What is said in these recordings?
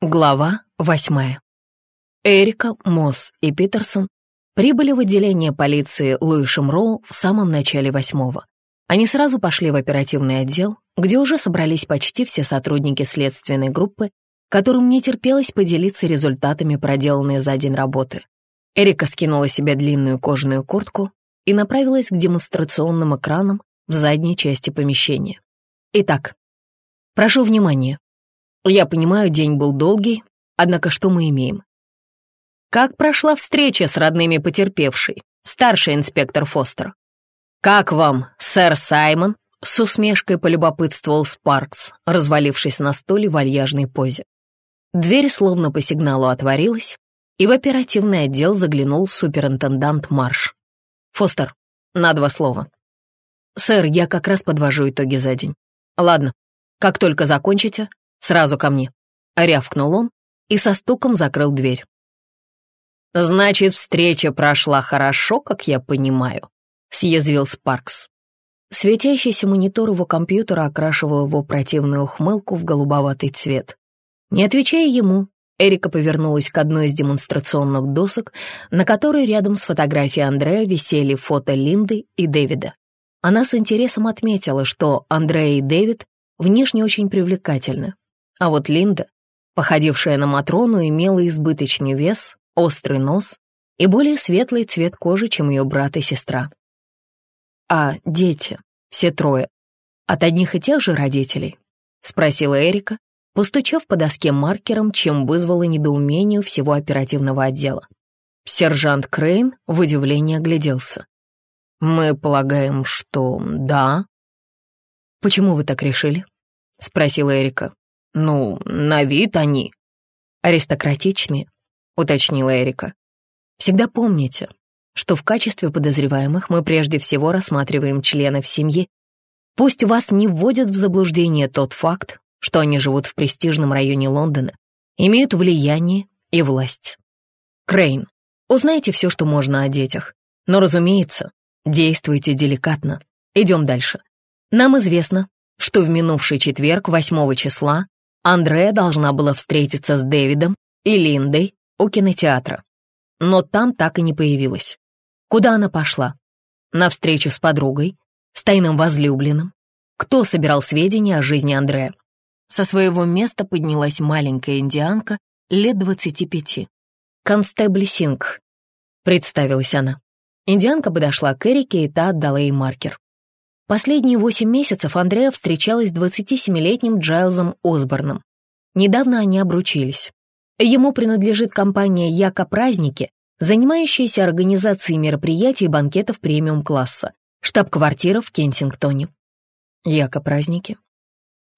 Глава восьмая. Эрика, Мосс и Питерсон прибыли в отделение полиции Луишем Роу в самом начале восьмого. Они сразу пошли в оперативный отдел, где уже собрались почти все сотрудники следственной группы, которым не терпелось поделиться результатами проделанной за день работы. Эрика скинула себе длинную кожаную куртку и направилась к демонстрационным экранам в задней части помещения. Итак, прошу внимания. Я понимаю, день был долгий, однако что мы имеем? Как прошла встреча с родными потерпевшей, старший инспектор Фостер? Как вам, сэр Саймон? С усмешкой полюбопытствовал Спаркс, развалившись на стуле в вальяжной позе. Дверь словно по сигналу отворилась, и в оперативный отдел заглянул суперинтендант Марш. «Фостер, на два слова». «Сэр, я как раз подвожу итоги за день». «Ладно, как только закончите, Сразу ко мне!» — рявкнул он и со стуком закрыл дверь. «Значит, встреча прошла хорошо, как я понимаю», — съязвил Спаркс. Светящийся монитор его компьютера окрашивал его противную ухмылку в голубоватый цвет. Не отвечая ему, Эрика повернулась к одной из демонстрационных досок, на которой рядом с фотографией Андрея висели фото Линды и Дэвида. Она с интересом отметила, что Андрея и Дэвид внешне очень привлекательны, а вот Линда, походившая на Матрону, имела избыточный вес, острый нос и более светлый цвет кожи, чем ее брат и сестра. «А дети, все трое, от одних и тех же родителей?» — спросила Эрика, постучав по доске маркером, чем вызвало недоумение всего оперативного отдела. Сержант Крейн в удивлении огляделся. «Мы полагаем, что да». «Почему вы так решили?» — спросила Эрика. «Ну, на вид они». «Аристократичные», — уточнила Эрика. «Всегда помните, что в качестве подозреваемых мы прежде всего рассматриваем членов семьи. Пусть вас не вводит в заблуждение тот факт, что они живут в престижном районе Лондона, имеют влияние и власть. Крейн, узнайте все, что можно о детях, но, разумеется, действуйте деликатно. Идем дальше. Нам известно, что в минувший четверг, 8 числа, Андрея должна была встретиться с Дэвидом и Линдой у кинотеатра. Но там так и не появилась. Куда она пошла? На встречу с подругой? С тайным возлюбленным? Кто собирал сведения о жизни Андрея? Со своего места поднялась маленькая индианка лет двадцати пяти. «Констебль Синг», — представилась она. Индианка подошла к Эрике, и та отдала ей маркер. Последние восемь месяцев Андреа встречалась с 27-летним Джайлзом Осборном. Недавно они обручились. Ему принадлежит компания «Яко Праздники», занимающаяся организацией мероприятий и банкетов премиум-класса, штаб-квартира в Кенсингтоне. «Яко Праздники»?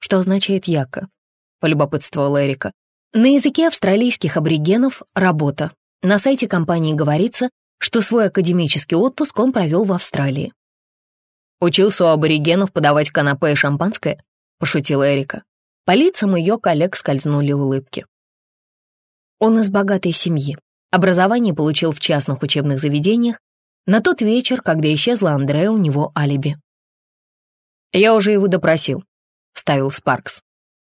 Что означает «Яко»? — полюбопытствовала Эрика. На языке австралийских аборигенов «работа». На сайте компании говорится, что свой академический отпуск он провел в Австралии. «Учился у аборигенов подавать канапе и шампанское?» — пошутила Эрика. По лицам ее коллег скользнули улыбки. Он из богатой семьи. Образование получил в частных учебных заведениях. На тот вечер, когда исчезла Андрея, у него алиби. «Я уже его допросил», — вставил Спаркс.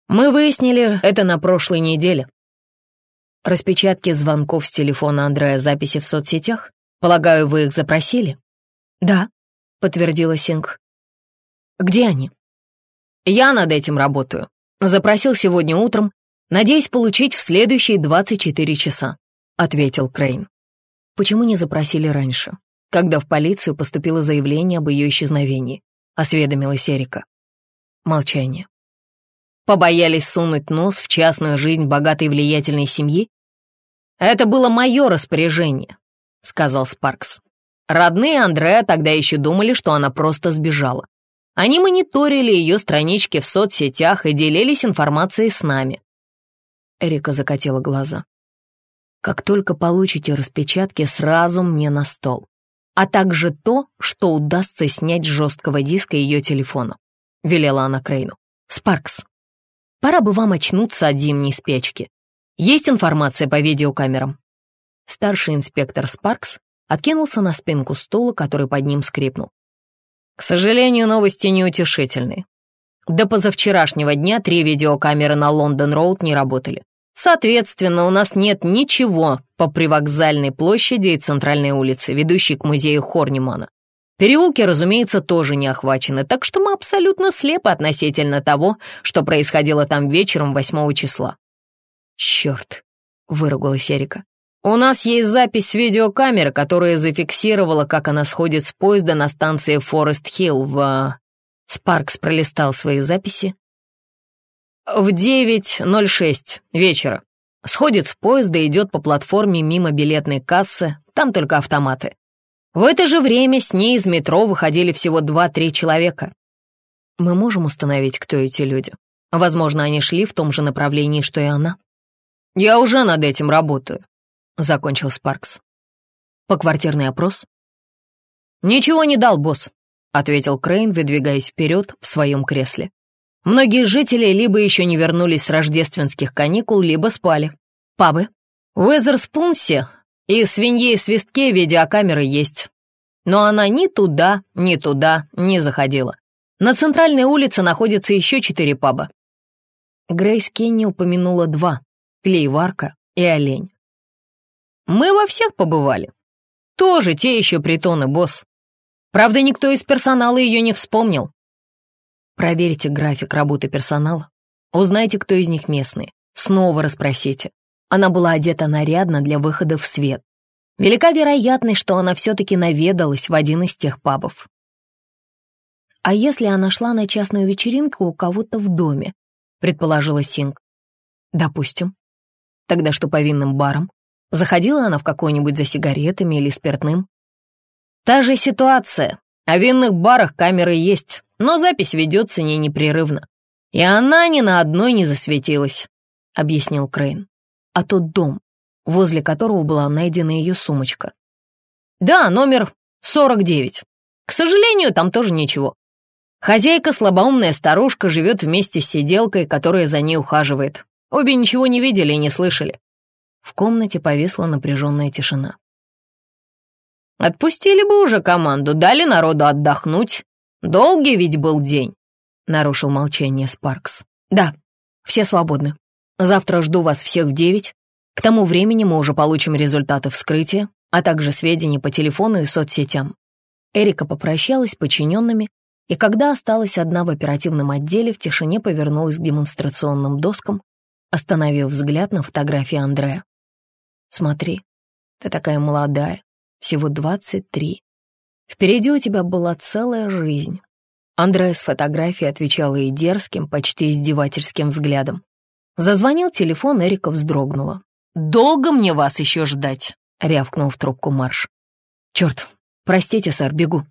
«Мы выяснили это на прошлой неделе». Распечатки звонков с телефона Андрея, записи в соцсетях? Полагаю, вы их запросили? Да, — подтвердила Синг. «Где они?» «Я над этим работаю. Запросил сегодня утром. Надеюсь получить в следующие 24 часа», — ответил Крейн. «Почему не запросили раньше, когда в полицию поступило заявление об ее исчезновении?» — осведомилась Эрика. Молчание. «Побоялись сунуть нос в частную жизнь богатой влиятельной семьи?» «Это было мое распоряжение», — сказал Спаркс. Родные Андреа тогда еще думали, что она просто сбежала. Они мониторили ее странички в соцсетях и делились информацией с нами. Эрика закатила глаза. «Как только получите распечатки, сразу мне на стол. А также то, что удастся снять с жесткого диска ее телефона», — велела она Крейну. «Спаркс, пора бы вам очнуться от зимней спячки. Есть информация по видеокамерам?» Старший инспектор Спаркс откинулся на спинку стула, который под ним скрипнул. К сожалению, новости неутешительные. До позавчерашнего дня три видеокамеры на Лондон-Роуд не работали. Соответственно, у нас нет ничего по привокзальной площади и центральной улице, ведущей к музею Хорнимана. Переулки, разумеется, тоже не охвачены, так что мы абсолютно слепы относительно того, что происходило там вечером 8 числа. «Черт!» — выругалась Эрика. «У нас есть запись видеокамеры, которая зафиксировала, как она сходит с поезда на станции Форест-Хилл в...» Спаркс пролистал свои записи. «В 9.06 вечера. Сходит с поезда идет по платформе мимо билетной кассы, там только автоматы. В это же время с ней из метро выходили всего два-три человека. Мы можем установить, кто эти люди. Возможно, они шли в том же направлении, что и она. «Я уже над этим работаю», — закончил Спаркс. «Поквартирный опрос?» «Ничего не дал, босс», — ответил Крейн, выдвигаясь вперед в своем кресле. «Многие жители либо еще не вернулись с рождественских каникул, либо спали. Пабы. В Эзерспунсе и свинье свистке видеокамеры есть. Но она ни туда, ни туда не заходила. На центральной улице находится еще четыре паба. Грейс Кенни упомянула два — Клейварка и Олень. Мы во всех побывали. Тоже те еще притоны, босс. Правда, никто из персонала ее не вспомнил. Проверьте график работы персонала. Узнайте, кто из них местный. Снова расспросите. Она была одета нарядно для выхода в свет. Велика вероятность, что она все-таки наведалась в один из тех пабов. «А если она шла на частную вечеринку у кого-то в доме?» — предположила Синг. «Допустим. Тогда что по винным барам? Заходила она в какой-нибудь за сигаретами или спиртным?» «Та же ситуация. О винных барах камеры есть, но запись ведется не непрерывно. И она ни на одной не засветилась», — объяснил Крейн а тот дом, возле которого была найдена ее сумочка. «Да, номер 49. К сожалению, там тоже ничего. Хозяйка, слабоумная старушка, живет вместе с сиделкой, которая за ней ухаживает. Обе ничего не видели и не слышали». В комнате повисла напряженная тишина. «Отпустили бы уже команду, дали народу отдохнуть. Долгий ведь был день», — нарушил молчание Спаркс. «Да, все свободны. Завтра жду вас всех в девять. К тому времени мы уже получим результаты вскрытия, а также сведения по телефону и соцсетям». Эрика попрощалась с подчиненными, и когда осталась одна в оперативном отделе, в тишине повернулась к демонстрационным доскам, остановив взгляд на фотографии Андрея. «Смотри, ты такая молодая, всего двадцать три. Впереди у тебя была целая жизнь». Андрея с фотографией отвечала и дерзким, почти издевательским взглядом. Зазвонил телефон, Эрика вздрогнула. «Долго мне вас еще ждать?» — рявкнул в трубку Марш. «Черт, простите, сэр, бегу».